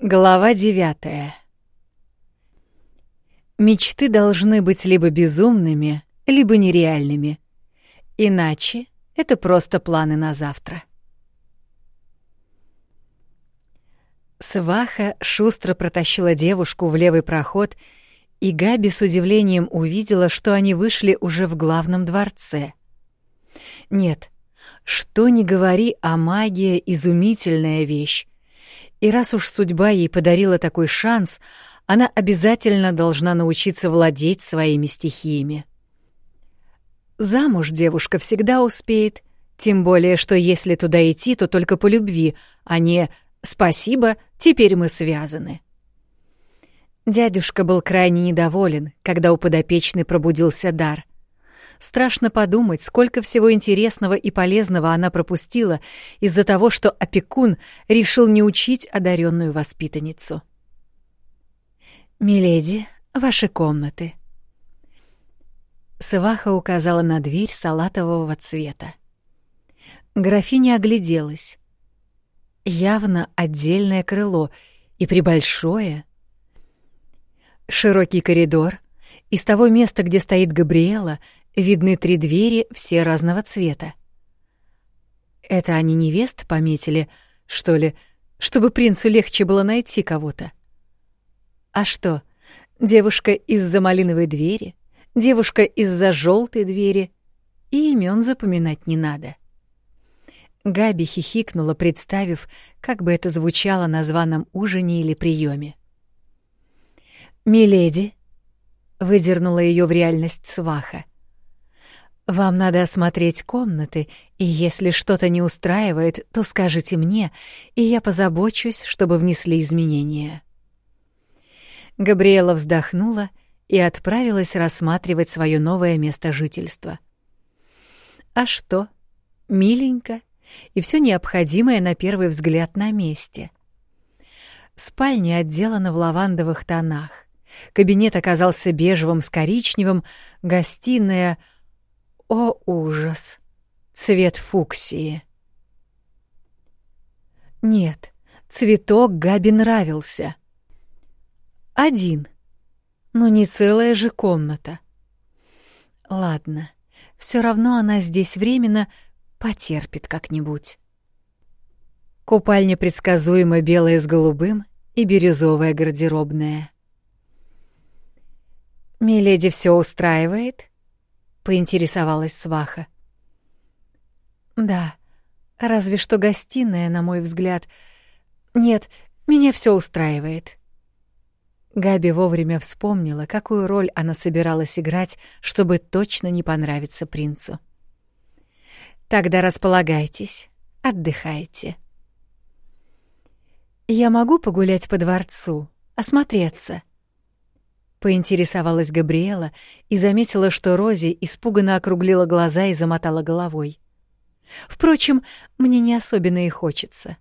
Глава девятая. Мечты должны быть либо безумными, либо нереальными. Иначе это просто планы на завтра. Сваха шустро протащила девушку в левый проход, и Габи с удивлением увидела, что они вышли уже в главном дворце. Нет, что ни говори, а магия — изумительная вещь. И раз уж судьба ей подарила такой шанс, она обязательно должна научиться владеть своими стихиями. Замуж девушка всегда успеет, тем более, что если туда идти, то только по любви, а не «спасибо, теперь мы связаны». Дядюшка был крайне недоволен, когда у подопечной пробудился дар — Страшно подумать, сколько всего интересного и полезного она пропустила из-за того, что опекун решил не учить одаренную воспитанницу. «Миледи, ваши комнаты». Сваха указала на дверь салатового цвета. Графиня огляделась. Явно отдельное крыло и прибольшое. Широкий коридор. Из того места, где стоит Габриэла, Видны три двери, все разного цвета. Это они невест пометили, что ли, чтобы принцу легче было найти кого-то? А что, девушка из-за малиновой двери, девушка из-за желтой двери, и имен запоминать не надо. Габи хихикнула, представив, как бы это звучало на званом ужине или приеме. «Миледи», — выдернула ее в реальность сваха, — вам надо осмотреть комнаты, и если что-то не устраивает, то скажите мне, и я позабочусь, чтобы внесли изменения. Габриэла вздохнула и отправилась рассматривать свое новое место жительства. А что? Миленько, и все необходимое на первый взгляд на месте. Спальня отделана в лавандовых тонах. Кабинет оказался бежевым с коричневым, гостиная — о, ужас! Цвет фуксии. Нет, цветок Габи нравился. Один. Но не целая же комната. Ладно, все равно она здесь временно потерпит как-нибудь. Купальня предсказуемо белая с голубым и бирюзовая гардеробная. «Миледи все устраивает?» Поинтересовалась сваха. Да, разве что гостиная, на мой взгляд. Нет, меня все устраивает. Габи вовремя вспомнила, какую роль она собиралась играть, чтобы точно не понравиться принцу. Тогда располагайтесь, отдыхайте. Я могу погулять по дворцу, осмотреться поинтересовалась Габриэла и заметила, что Рози испуганно округлила глаза и замотала головой. Впрочем, мне не особенно и хочется.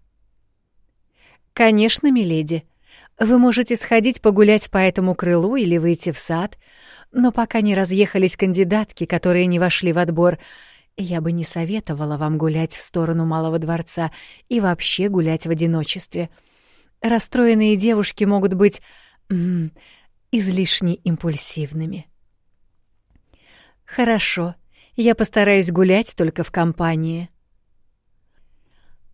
Конечно, миледи. Вы можете сходить погулять по этому крылу или выйти в сад, но пока не разъехались кандидатки, которые не вошли в отбор, я бы не советовала вам гулять в сторону Малого дворца и вообще гулять в одиночестве. Расстроенные девушки могут быть излишне импульсивными. Хорошо, я постараюсь гулять только в компании.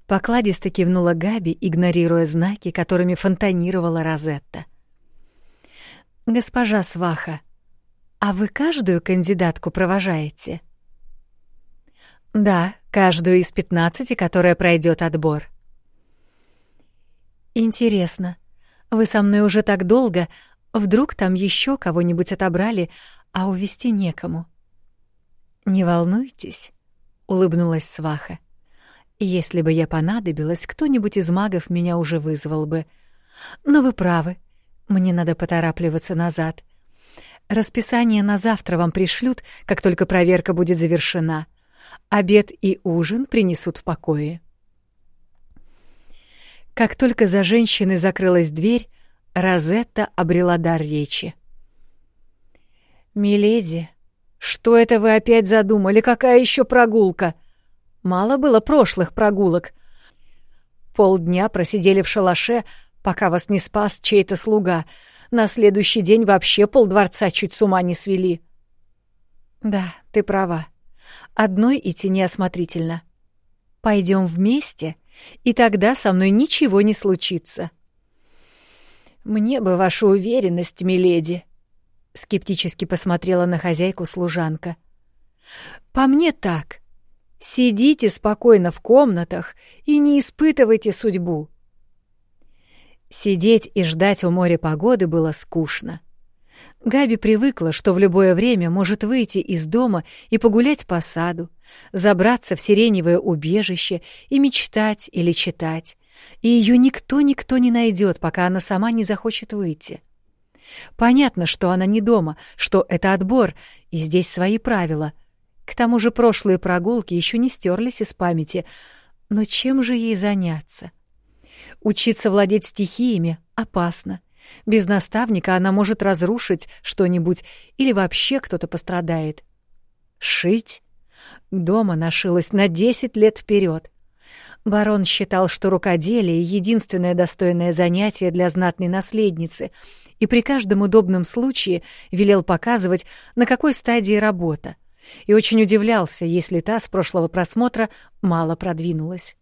Покладисто кивнула Габи, игнорируя знаки, которыми фонтанировала Розетта. «Госпожа Сваха, а вы каждую кандидатку провожаете?» «Да, каждую из пятнадцати, которая пройдет отбор». «Интересно, вы со мной уже так долго, Вдруг там еще кого-нибудь отобрали, а увести некому. Не волнуйтесь, улыбнулась Сваха. Если бы я понадобилась, кто-нибудь из магов меня уже вызвал бы. Но вы правы. Мне надо поторапливаться назад. Расписание на завтра вам пришлют, как только проверка будет завершена. Обед и ужин принесут в покое. Как только за женщиной закрылась дверь, Розетта обрела дар речи. «Миледи, что это вы опять задумали? Какая еще прогулка? Мало было прошлых прогулок. Полдня просидели в шалаше, пока вас не спас чей-то слуга. На следующий день вообще полдворца чуть с ума не свели. Да, ты права. Одной идти неосмотрительно. Пойдем вместе, и тогда со мной ничего не случится. Мне бы ваша уверенность, миледи. Скептически посмотрела на хозяйку служанка. По мне так. Сидите спокойно в комнатах и не испытывайте судьбу. Сидеть и ждать у моря погоды было скучно. Габи привыкла, что в любое время может выйти из дома и погулять по саду, забраться в сиреневое убежище и мечтать или читать, и ее никто-никто не найдет, пока она сама не захочет выйти. Понятно, что она не дома, что это отбор, и здесь свои правила. К тому же прошлые прогулки еще не стерлись из памяти. Но чем же ей заняться? Учиться владеть стихиями опасно. Без наставника она может разрушить что-нибудь или вообще кто-то пострадает. Шить? Дома нашилась на десять лет вперед. Барон считал, что рукоделие — единственное достойное занятие для знатной наследницы, и при каждом удобном случае велел показывать, на какой стадии работа, и очень удивлялся, если та с прошлого просмотра мало продвинулась.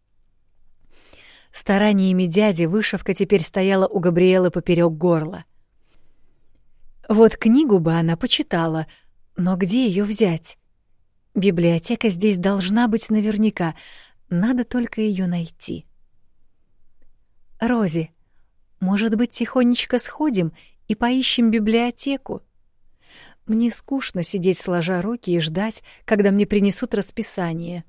Стараниями дяди вышивка теперь стояла у Габриэлы поперек горла. Вот книгу бы она почитала, но где ее взять? Библиотека здесь должна быть наверняка, надо только ее найти. Рози, может быть, тихонечко сходим и поищем библиотеку? Мне скучно сидеть сложа руки и ждать, когда мне принесут расписание.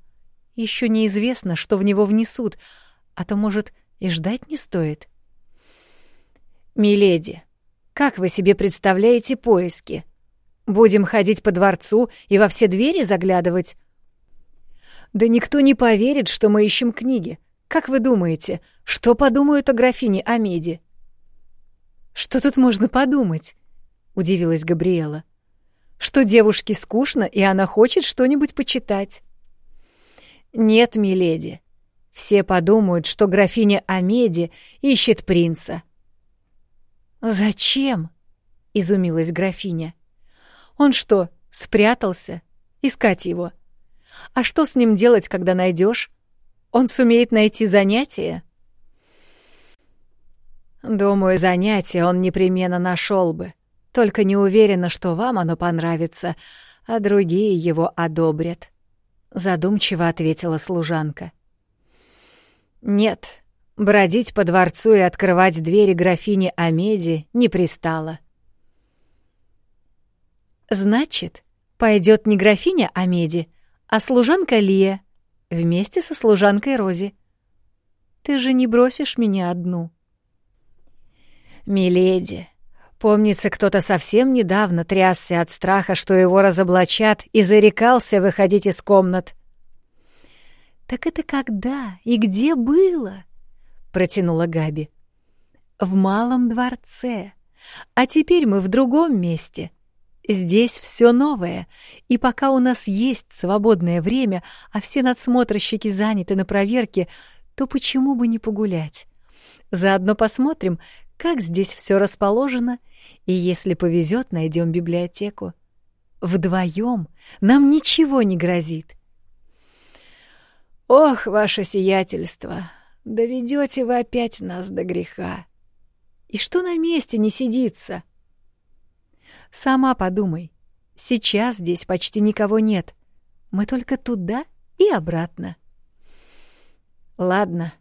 Еще неизвестно, что в него внесут — а то, может, и ждать не стоит. «Миледи, как вы себе представляете поиски? Будем ходить по дворцу и во все двери заглядывать?» «Да никто не поверит, что мы ищем книги. Как вы думаете, что подумают о графине Амеди?» «Что тут можно подумать?» — удивилась Габриэла. «Что девушке скучно, и она хочет что-нибудь почитать». «Нет, миледи, все подумают, что графиня Амеди ищет принца. «Зачем?» — изумилась графиня. «Он что, спрятался? Искать его? А что с ним делать, когда найдешь? Он сумеет найти занятие?» «Думаю, занятие он непременно нашел бы. Только не уверена, что вам оно понравится, а другие его одобрят», — задумчиво ответила служанка. Нет, бродить по дворцу и открывать двери графини Амеди не пристало. Значит, пойдет не графиня Амеди, а служанка Лия вместе со служанкой Рози. Ты же не бросишь меня одну. Миледи, помнится, кто-то совсем недавно трясся от страха, что его разоблачат, и зарекался выходить из комнат. «Так это когда и где было?» — протянула Габи. «В малом дворце. А теперь мы в другом месте. Здесь все новое, и пока у нас есть свободное время, а все надсмотрщики заняты на проверке, то почему бы не погулять? Заодно посмотрим, как здесь все расположено, и если повезет, найдем библиотеку. Вдвоем нам ничего не грозит. «Ох, ваше сиятельство, доведете вы опять нас до греха. И что на месте не сидится?» «Сама подумай, сейчас здесь почти никого нет. Мы только туда и обратно». «Ладно,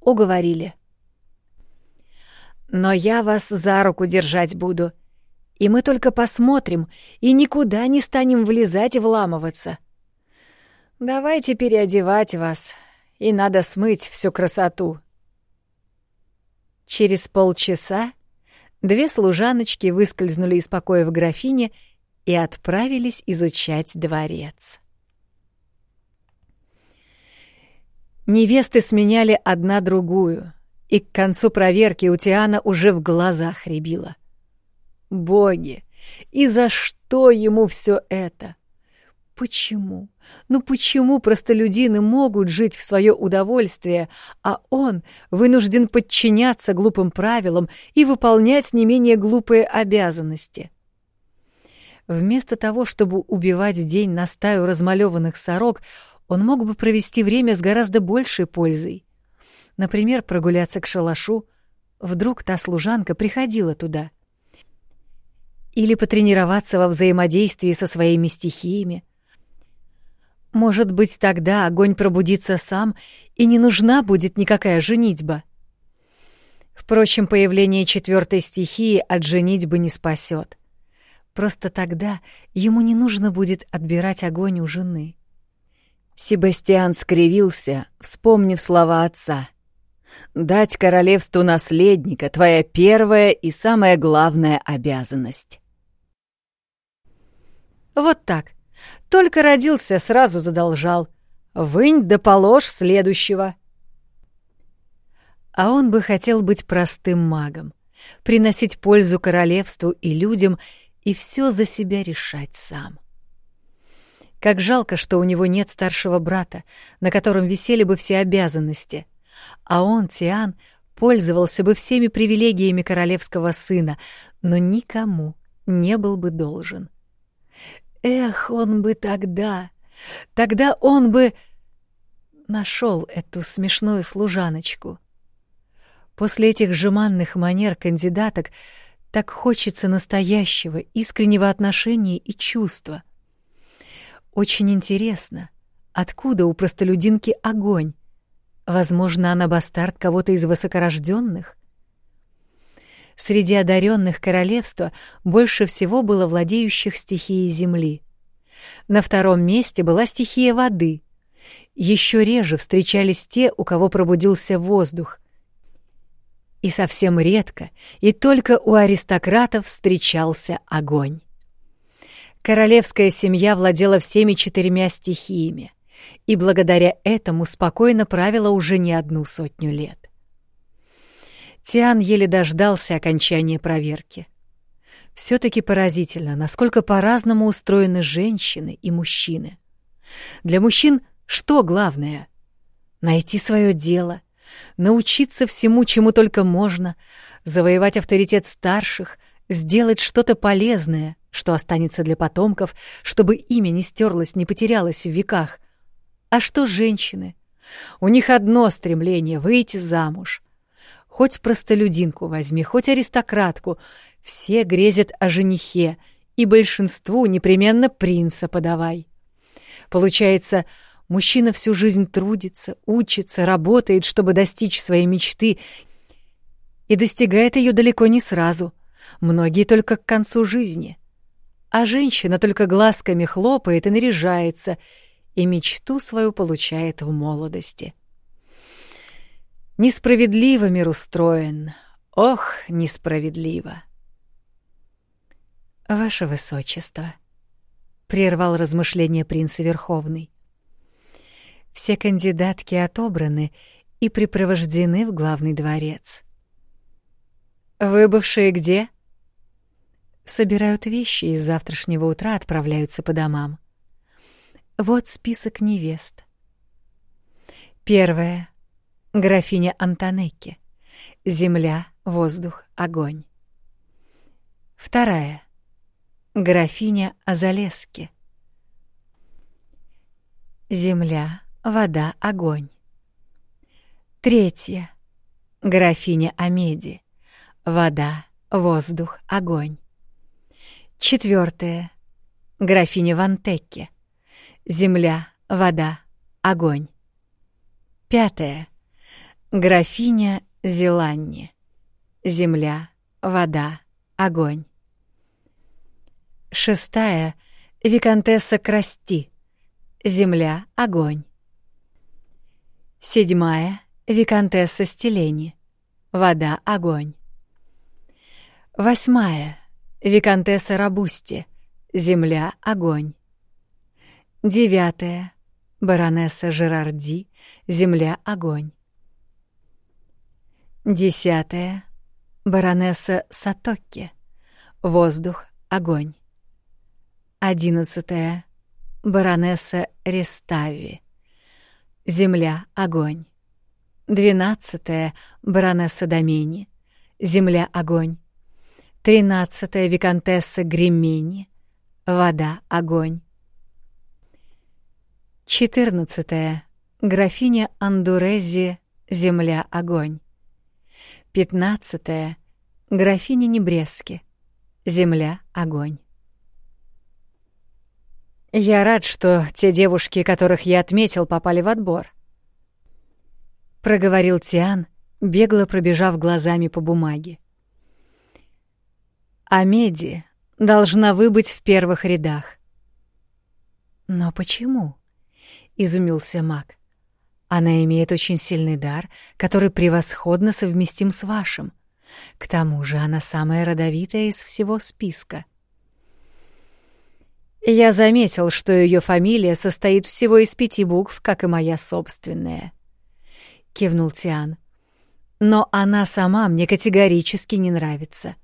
уговорили. Но я вас за руку держать буду, и мы только посмотрим и никуда не станем влезать и вламываться». Давайте переодевать вас, и надо смыть всю красоту. Через полчаса две служаночки выскользнули из покоя в графине и отправились изучать дворец. Невесты сменяли одна другую, и к концу проверки у Тиана уже в глазах рябило. Боги! И за что ему все это? Почему? Ну почему простолюдины могут жить в свое удовольствие, а он вынужден подчиняться глупым правилам и выполнять не менее глупые обязанности? Вместо того, чтобы убивать день на стаю размалеванных сорок, он мог бы провести время с гораздо большей пользой. Например, прогуляться к шалашу. Вдруг та служанка приходила туда. Или потренироваться во взаимодействии со своими стихиями. Может быть, тогда огонь пробудится сам, и не нужна будет никакая женитьба. Впрочем, появление четвертой стихии от женитьбы не спасет. Просто тогда ему не нужно будет отбирать огонь у жены. Себастьян скривился, вспомнив слова отца. «Дать королевству наследника — твоя первая и самая главная обязанность». Вот так. Только родился, сразу задолжал. Вынь да положь следующего. А он бы хотел быть простым магом, приносить пользу королевству и людям и все за себя решать сам. Как жалко, что у него нет старшего брата, на котором висели бы все обязанности, а он, Тиан, пользовался бы всеми привилегиями королевского сына, но никому не был бы должен. Эх, он бы тогда, тогда он бы нашел эту смешную служаночку. После этих жеманных манер кандидаток так хочется настоящего, искреннего отношения и чувства. Очень интересно, откуда у простолюдинки огонь? Возможно, она бастард кого-то из высокорожденных? Среди одаренных королевства больше всего было владеющих стихией земли. На втором месте была стихия воды. Еще реже встречались те, у кого пробудился воздух. И совсем редко, и только у аристократов встречался огонь. Королевская семья владела всеми четырьмя стихиями, и благодаря этому спокойно правила уже не одну сотню лет. Тиан еле дождался окончания проверки. Все-таки поразительно, насколько по-разному устроены женщины и мужчины. Для мужчин что главное? Найти свое дело, научиться всему, чему только можно, завоевать авторитет старших, сделать что-то полезное, что останется для потомков, чтобы имя не стерлось, не потерялось в веках. А что женщины? У них одно стремление — выйти замуж. Хоть простолюдинку возьми, хоть аристократку, все грезят о женихе, и большинству непременно принца подавай. Получается, мужчина всю жизнь трудится, учится, работает, чтобы достичь своей мечты, и достигает ее далеко не сразу, многие только к концу жизни. А женщина только глазками хлопает и наряжается, и мечту свою получает в молодости. Несправедливо мир устроен. Ох, несправедливо. Ваше высочество, прервал размышление принца Верховный. Все кандидатки отобраны и припровождены в главный дворец. Выбывшие где? Собирают вещи и с завтрашнего утра отправляются по домам. Вот список невест. Первая Графиня Антонекки. Земля, воздух, огонь. Вторая. Графиня Азалески. Земля, вода, огонь. Третья. Графиня Амеди. Вода, воздух, огонь. Четвертая. Графиня Вантекки. Земля, вода, огонь. Пятая. Графиня Зеланни. Земля, вода, огонь. Шестая — Викантесса Красти. Земля, огонь. Седьмая — Викантесса Стелени. Вода, огонь. Восьмая — Викантесса Рабусти. Земля, огонь. Девятая — Баронесса Жерарди. Земля, огонь. Десятое. Баронесса Сатокки. Воздух, огонь. Одиннадцатое. баронесса Рестави. Земля — огонь. Двенадцатая — баронесса Домени. Земля — огонь. Тринадцатая — виконтесса Гремени. Вода — огонь. Четырнадцатая — графиня Андурези. Земля — огонь. Пятнадцатая — графиня Небрески. Земля — огонь. Я рад, что те девушки, которых я отметил, попали в отбор. Проговорил Тиан, бегло пробежав глазами по бумаге. А Меди должна выбыть в первых рядах. Но почему? изумился Мак. Она имеет очень сильный дар, который превосходно совместим с вашим. К тому же она самая родовитая из всего списка. Я заметил, что ее фамилия состоит всего из пяти букв, как и моя собственная. Кивнул Тиан. Но она сама мне категорически не нравится.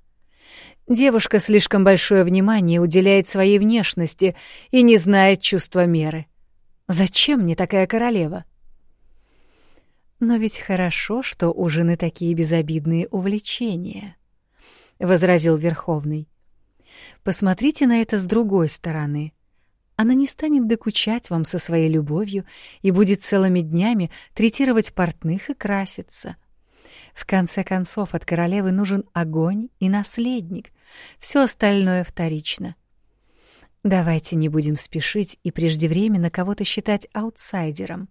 Девушка слишком большое внимание уделяет своей внешности и не знает чувства меры. Зачем мне такая королева? Но ведь хорошо, что у жены такие безобидные увлечения, возразил Верховный. Посмотрите на это с другой стороны. Она не станет докучать вам со своей любовью и будет целыми днями третировать портных и краситься. В конце концов, от королевы нужен огонь и наследник. Все остальное вторично. Давайте не будем спешить и преждевременно кого-то считать аутсайдером.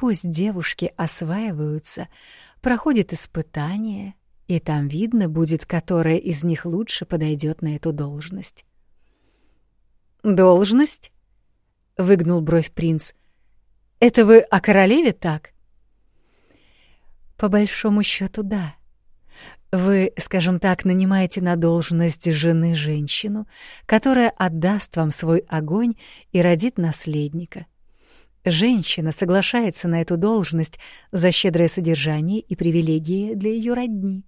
Пусть девушки осваиваются, проходят испытания, и там видно будет, которая из них лучше подойдет на эту должность. «Должность?» — выгнул бровь принц. «Это вы о королеве так?» «По большому счету, да. Вы, скажем так, нанимаете на должность жены женщину, которая отдаст вам свой огонь и родит наследника. Женщина соглашается на эту должность за щедрое содержание и привилегии для ее родни.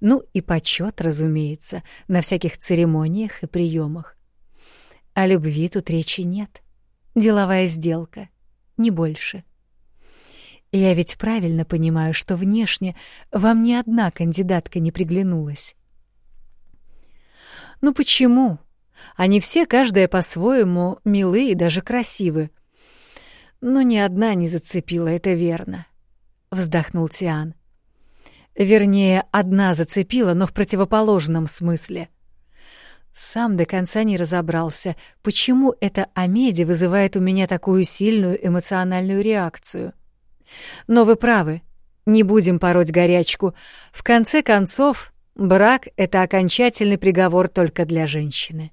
Ну и почет, разумеется, на всяких церемониях и приемах. О любви тут речи нет. Деловая сделка, не больше. Я ведь правильно понимаю, что внешне вам ни одна кандидатка не приглянулась. Ну почему? Они все, каждая по-своему, милые и даже красивы. Но ни одна не зацепила, это верно, вздохнул Тиан. Вернее, одна зацепила, но в противоположном смысле. Сам до конца не разобрался, почему эта Амеди вызывает у меня такую сильную эмоциональную реакцию. Но вы правы, не будем пороть горячку. В конце концов, брак — это окончательный приговор только для женщины.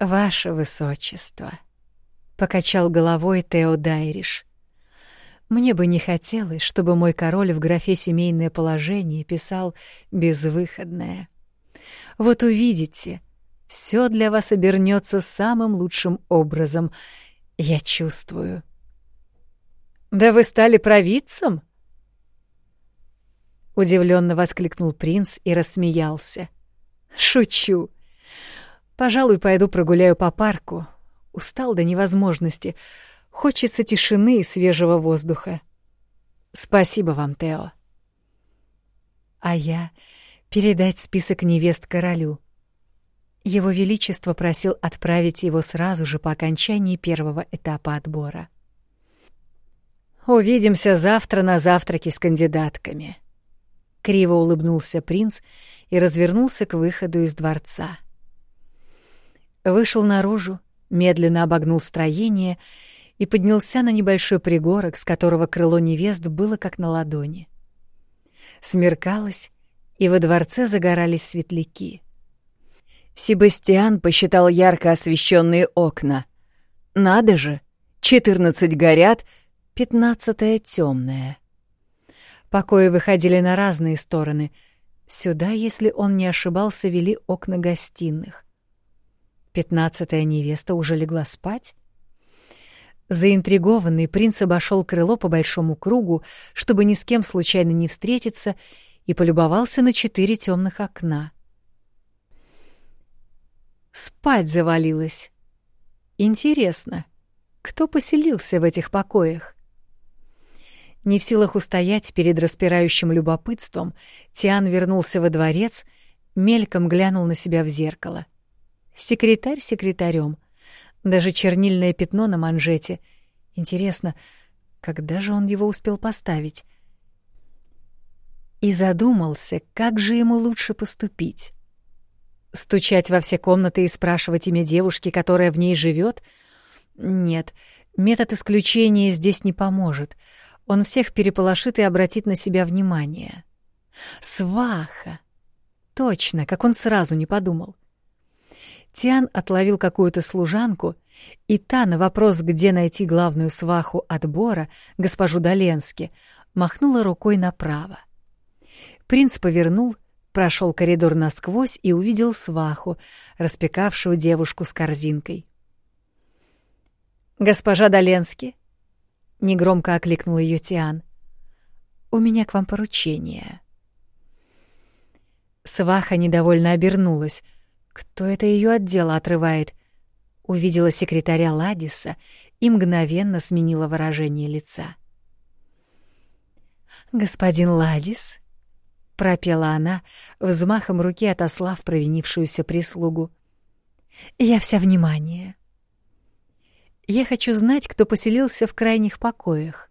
«Ваше Высочество», — покачал головой Тео Дайриш, мне бы не хотелось, чтобы мой король в графе «семейное положение» писал «безвыходное». Вот увидите, все для вас обернется самым лучшим образом. Я чувствую. «Да вы стали провидцем?» Удивленно воскликнул принц и рассмеялся. «Шучу. Пожалуй, пойду прогуляю по парку. Устал до невозможности». Хочется тишины и свежего воздуха. Спасибо вам, Тео. А я передать список невест королю. Его величество просил отправить его сразу же по окончании первого этапа отбора. Увидимся завтра на завтраке с кандидатками. Криво улыбнулся принц и развернулся к выходу из дворца. Вышел наружу, медленно обогнул строение и поднялся на небольшой пригорок, с которого крыло невест было как на ладони. Смеркалось, и во дворце загорались светляки. Себастьян посчитал ярко освещенные окна. Надо же, четырнадцать горят, пятнадцатое темное. Покои выходили на разные стороны. Сюда, если он не ошибался, вели окна гостиных. Пятнадцатая невеста уже легла спать? Заинтригованный принц обошел крыло по большому кругу, чтобы ни с кем случайно не встретиться, и полюбовался на четыре темных окна. Спать завалилась. Интересно, кто поселился в этих покоях? Не в силах устоять перед распирающим любопытством, Тиан вернулся во дворец, мельком глянул на себя в зеркало. Секретарь секретарем. Даже чернильное пятно на манжете. Интересно, когда же он его успел поставить? И задумался, как же ему лучше поступить. Стучать во все комнаты и спрашивать имя девушки, которая в ней живет? Нет, метод исключения здесь не поможет — он всех переполошит и обратит на себя внимание. Сваха! Точно, как он сразу не подумал. Тиан отловил какую-то служанку, и та на вопрос, где найти главную сваху отбора, госпожу Доленски, махнула рукой направо. Принц повернул, прошел коридор насквозь и увидел сваху, распекавшую девушку с корзинкой. «Госпожа Доленски, — негромко окликнул ее Тиан. «У меня к вам поручение». Сваха недовольно обернулась. Кто это ее от дела отрывает? Увидела секретаря Ладиса и мгновенно сменила выражение лица. «Господин Ладис», — пропела она, взмахом руки отослав провинившуюся прислугу, — «я вся внимание». Я хочу знать, кто поселился в крайних покоях.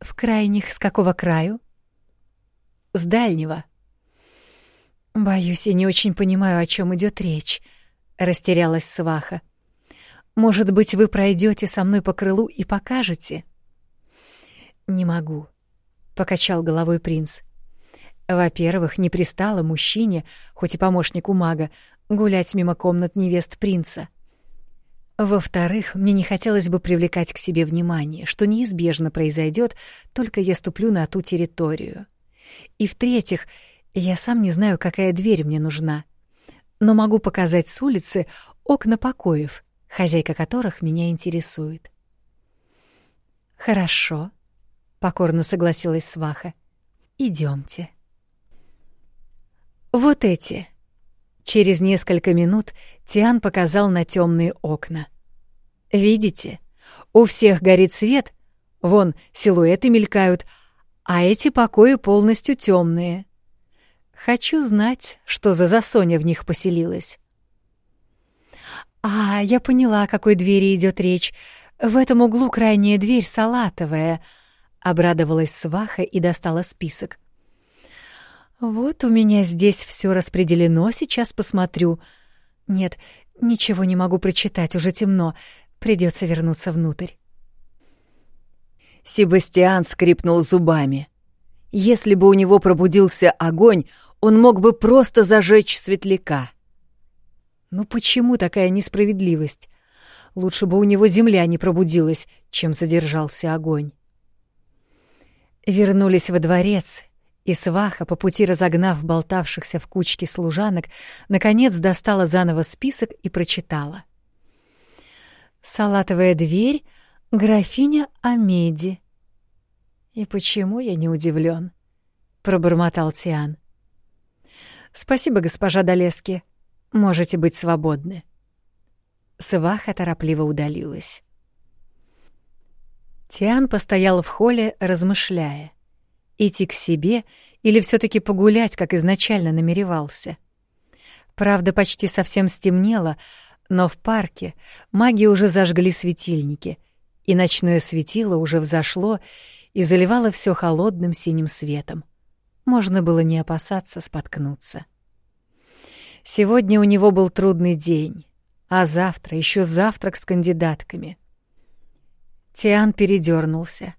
В крайних с какого краю? С дальнего. Боюсь, я не очень понимаю, о чем идет речь, растерялась Сваха. Может быть, вы пройдете со мной по крылу и покажете? Не могу, покачал головой принц. Во-первых, не пристало мужчине, хоть и помощнику мага, гулять мимо комнат невест принца. Во-вторых, мне не хотелось бы привлекать к себе внимание, что неизбежно произойдет, только я ступлю на ту территорию. И в-третьих, я сам не знаю, какая дверь мне нужна, но могу показать с улицы окна покоев, хозяйка которых меня интересует. Хорошо, покорно согласилась Сваха. Идемте. Вот эти. Через несколько минут Тиан показал на темные окна. Видите? У всех горит свет, вон силуэты мелькают, а эти покои полностью темные. Хочу знать, что за засоня в них поселилась. А, я поняла, о какой двери идет речь. В этом углу крайняя дверь салатовая, обрадовалась сваха и достала список. Вот у меня здесь все распределено, сейчас посмотрю. Нет, ничего не могу прочитать, уже темно. Придется вернуться внутрь. Себастьян скрипнул зубами. Если бы у него пробудился огонь, он мог бы просто зажечь светляка. Ну почему такая несправедливость? Лучше бы у него земля не пробудилась, чем задержался огонь. Вернулись во дворец, и сваха, по пути разогнав болтавшихся в кучке служанок, наконец достала заново список и прочитала. Салатовая дверь, графиня Амеди. И почему я не удивлен? пробормотал Тиан. Спасибо, госпожа Долески. Можете быть свободны. Сваха торопливо удалилась. Тиан постоял в холле, размышляя, идти к себе или все таки погулять, как изначально намеревался. Правда, почти совсем стемнело, но в парке маги уже зажгли светильники, и ночное светило уже взошло и заливало все холодным синим светом. Можно было не опасаться споткнуться. Сегодня у него был трудный день, а завтра еще завтрак с кандидатками. Тиан передернулся,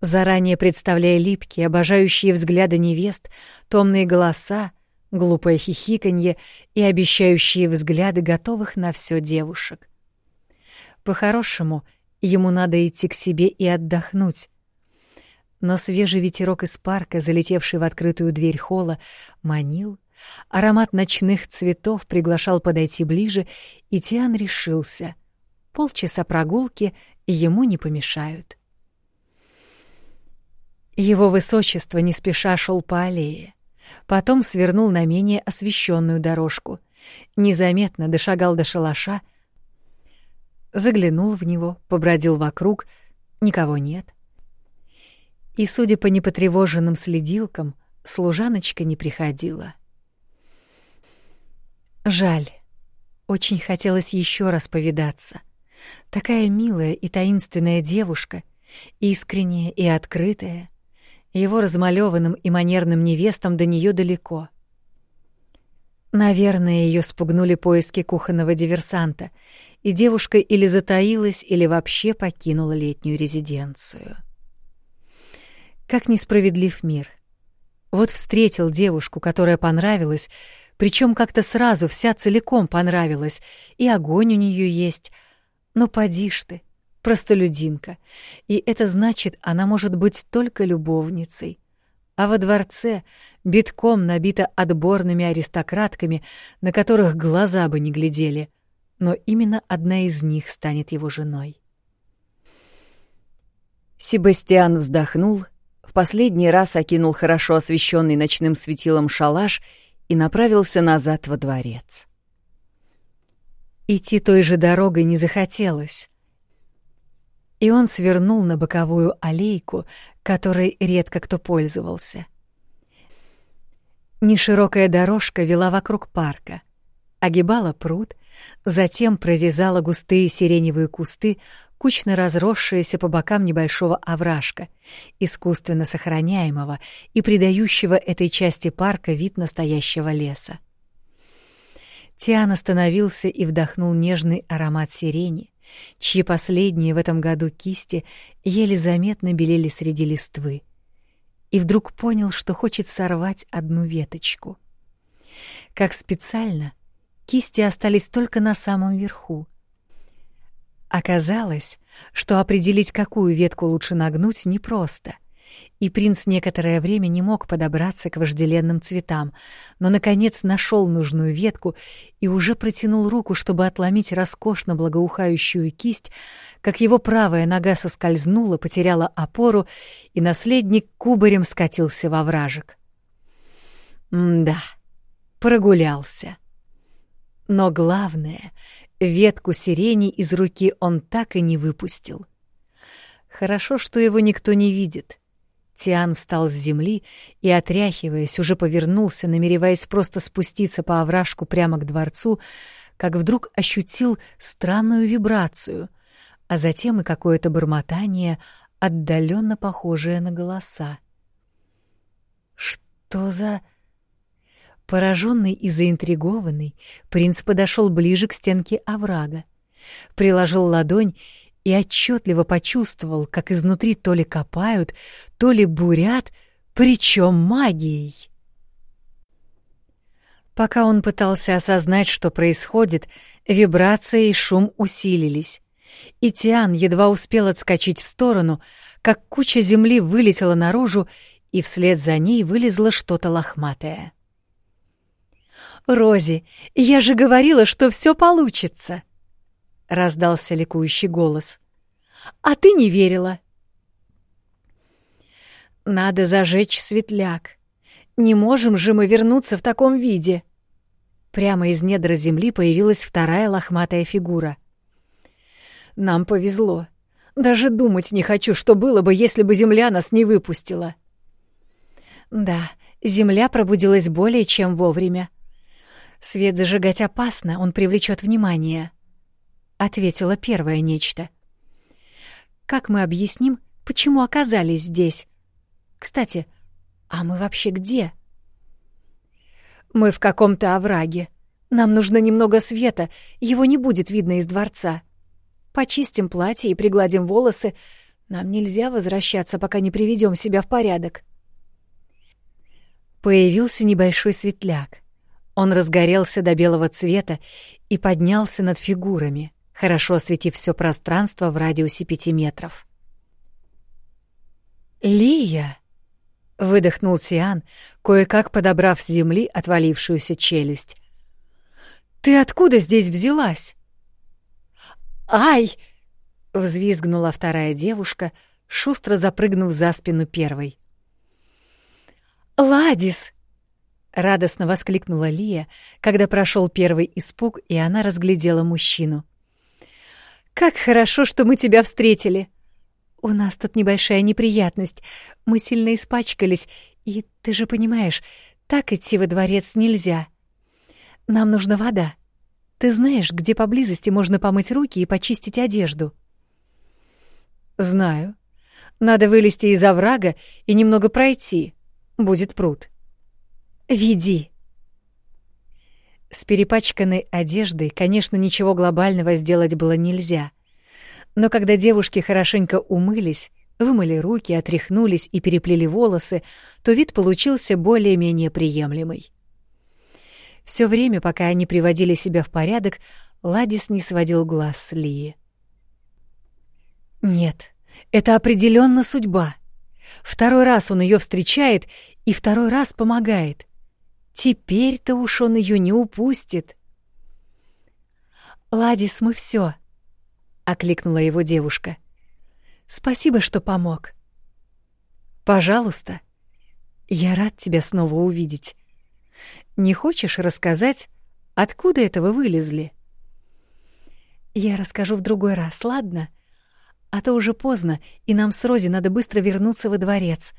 заранее представляя липкие, обожающие взгляды невест, томные голоса, глупое хихиканье и обещающие взгляды готовых на все девушек. По-хорошему, ему надо идти к себе и отдохнуть. Но свежий ветерок из парка, залетевший в открытую дверь холла, манил, аромат ночных цветов приглашал подойти ближе, и Тиан решился. Полчаса прогулки ему не помешают. Его высочество не спеша шел по аллее. Потом свернул на менее освещенную дорожку, незаметно дошагал до шалаша, заглянул в него, побродил вокруг, никого нет. И, судя по непотревоженным следилкам, служаночка не приходила. Жаль. Очень хотелось еще раз повидаться. Такая милая и таинственная девушка, искренняя и открытая. Его размалеванным и манерным невестам до нее далеко. Наверное, ее спугнули поиски кухонного диверсанта, и девушка или затаилась, или вообще покинула летнюю резиденцию. Как несправедлив мир. Вот встретил девушку, которая понравилась, причем как-то сразу вся целиком понравилась, и огонь у нее есть. Но поди ж ты, простолюдинка, и это значит, она может быть только любовницей. А во дворце битком набито отборными аристократками, на которых глаза бы не глядели, но именно одна из них станет его женой. Себастьян вздохнул, последний раз окинул хорошо освещенный ночным светилом шалаш и направился назад во дворец. Идти той же дорогой не захотелось, и он свернул на боковую аллейку, которой редко кто пользовался. Неширокая дорожка вела вокруг парка, огибала пруд, затем прорезала густые сиреневые кусты, кучно разросшиеся по бокам небольшого овражка, искусственно сохраняемого и придающего этой части парка вид настоящего леса. Тиан остановился и вдохнул нежный аромат сирени, чьи последние в этом году кисти еле заметно белели среди листвы, и вдруг понял, что хочет сорвать одну веточку. Как специально, кисти остались только на самом верху — Оказалось, что определить, какую ветку лучше нагнуть, непросто. И принц некоторое время не мог подобраться к вожделенным цветам, но, наконец, нашел нужную ветку и уже протянул руку, чтобы отломить роскошно благоухающую кисть, как его правая нога соскользнула, потеряла опору, и наследник кубарем скатился во вражек. М-да, прогулялся. Но главное, Ветку сирени из руки он так и не выпустил. Хорошо, что его никто не видит. Тиан встал с земли и, отряхиваясь, уже повернулся, намереваясь просто спуститься по овражку прямо к дворцу, как вдруг ощутил странную вибрацию, а затем и какое-то бормотание, отдаленно похожее на голоса. «Что за...» Пораженный и заинтригованный, принц подошел ближе к стенке оврага, приложил ладонь и отчетливо почувствовал, как изнутри то ли копают, то ли бурят, причем магией. Пока он пытался осознать, что происходит, вибрации и шум усилились. И Тиан едва успел отскочить в сторону, как куча земли вылетела наружу, и вслед за ней вылезло что-то лохматое. «Рози, я же говорила, что все получится!» — раздался ликующий голос. «А ты не верила!» «Надо зажечь светляк. Не можем же мы вернуться в таком виде!» Прямо из недра земли появилась вторая лохматая фигура. «Нам повезло. Даже думать не хочу, что было бы, если бы земля нас не выпустила». «Да, земля пробудилась более чем вовремя», Свет зажигать опасно, он привлечет внимание. Ответила первое нечто. Как мы объясним, почему оказались здесь? Кстати, а мы вообще где? Мы в каком-то овраге. Нам нужно немного света, его не будет видно из дворца. Почистим платье и пригладим волосы. Нам нельзя возвращаться, пока не приведем себя в порядок. Появился небольшой светляк. Он разгорелся до белого цвета и поднялся над фигурами, хорошо осветив все пространство в радиусе пяти метров. «Лия!» — выдохнул Тиан, кое-как подобрав с земли отвалившуюся челюсть. «Ты откуда здесь взялась?» «Ай!» — взвизгнула вторая девушка, шустро запрыгнув за спину первой. «Ладис!» Радостно воскликнула Лия, когда прошел первый испуг, и она разглядела мужчину. Как хорошо, что мы тебя встретили. У нас тут небольшая неприятность. Мы сильно испачкались, и ты же понимаешь, так идти во дворец нельзя. Нам нужна вода. Ты знаешь, где поблизости можно помыть руки и почистить одежду? Знаю. Надо вылезти из оврага и немного пройти. Будет пруд. Веди. С перепачканной одеждой, конечно, ничего глобального сделать было нельзя. Но когда девушки хорошенько умылись, вымыли руки, отряхнулись и переплели волосы, то вид получился более-менее приемлемый. Все время, пока они приводили себя в порядок, Ладис не сводил глаз с Лии. Нет, это определенно судьба. Второй раз он ее встречает и второй раз помогает. Теперь-то уж он ее не упустит. «Ладис, мы все, окликнула его девушка. Спасибо, что помог. Пожалуйста. Я рад тебя снова увидеть. Не хочешь рассказать, откуда это вы вылезли? Я расскажу в другой раз, ладно? А то уже поздно, и нам с Рози надо быстро вернуться во дворец.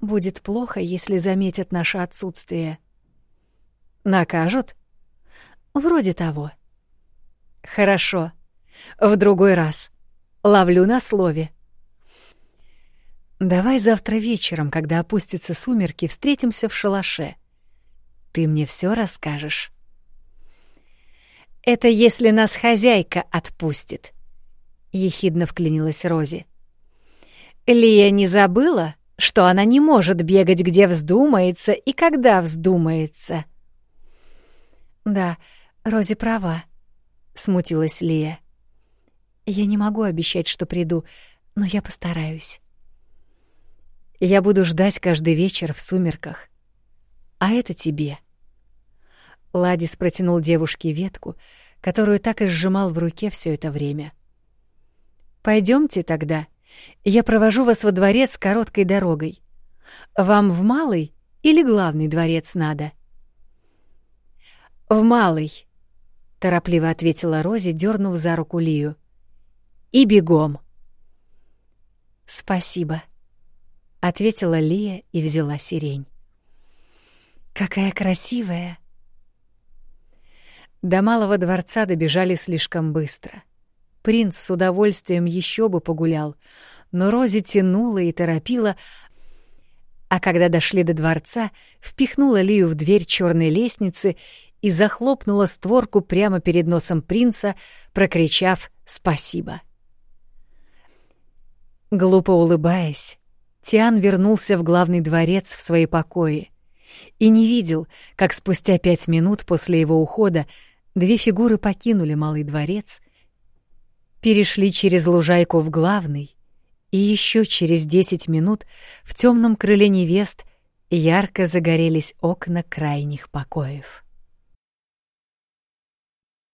Будет плохо, если заметят наше отсутствие. Накажут? Вроде того. Хорошо. В другой раз. Ловлю на слове. Давай завтра вечером, когда опустятся сумерки, встретимся в шалаше. Ты мне все расскажешь. Это если нас хозяйка отпустит, ехидно вклинилась Рози. Лия не забыла, что она не может бегать, где вздумается и когда вздумается. Да, Рози права, смутилась Лия. Я не могу обещать, что приду, но я постараюсь. Я буду ждать каждый вечер в сумерках. А это тебе. Ладис протянул девушке ветку, которую так и сжимал в руке все это время. Пойдемте тогда. Я провожу вас во дворец короткой дорогой. Вам в малый или главный дворец надо? В малый, торопливо ответила Рози, дернув за руку Лию и бегом. Спасибо, ответила Лия и взяла сирень. Какая красивая. До малого дворца добежали слишком быстро. Принц с удовольствием еще бы погулял, но Рози тянула и торопила, а когда дошли до дворца, впихнула Лию в дверь черной лестницы и захлопнула створку прямо перед носом принца, прокричав «Спасибо!». Глупо улыбаясь, Тиан вернулся в главный дворец в свои покои и не видел, как спустя пять минут после его ухода две фигуры покинули малый дворец, перешли через лужайку в главный, и еще через десять минут в темном крыле невест ярко загорелись окна крайних покоев.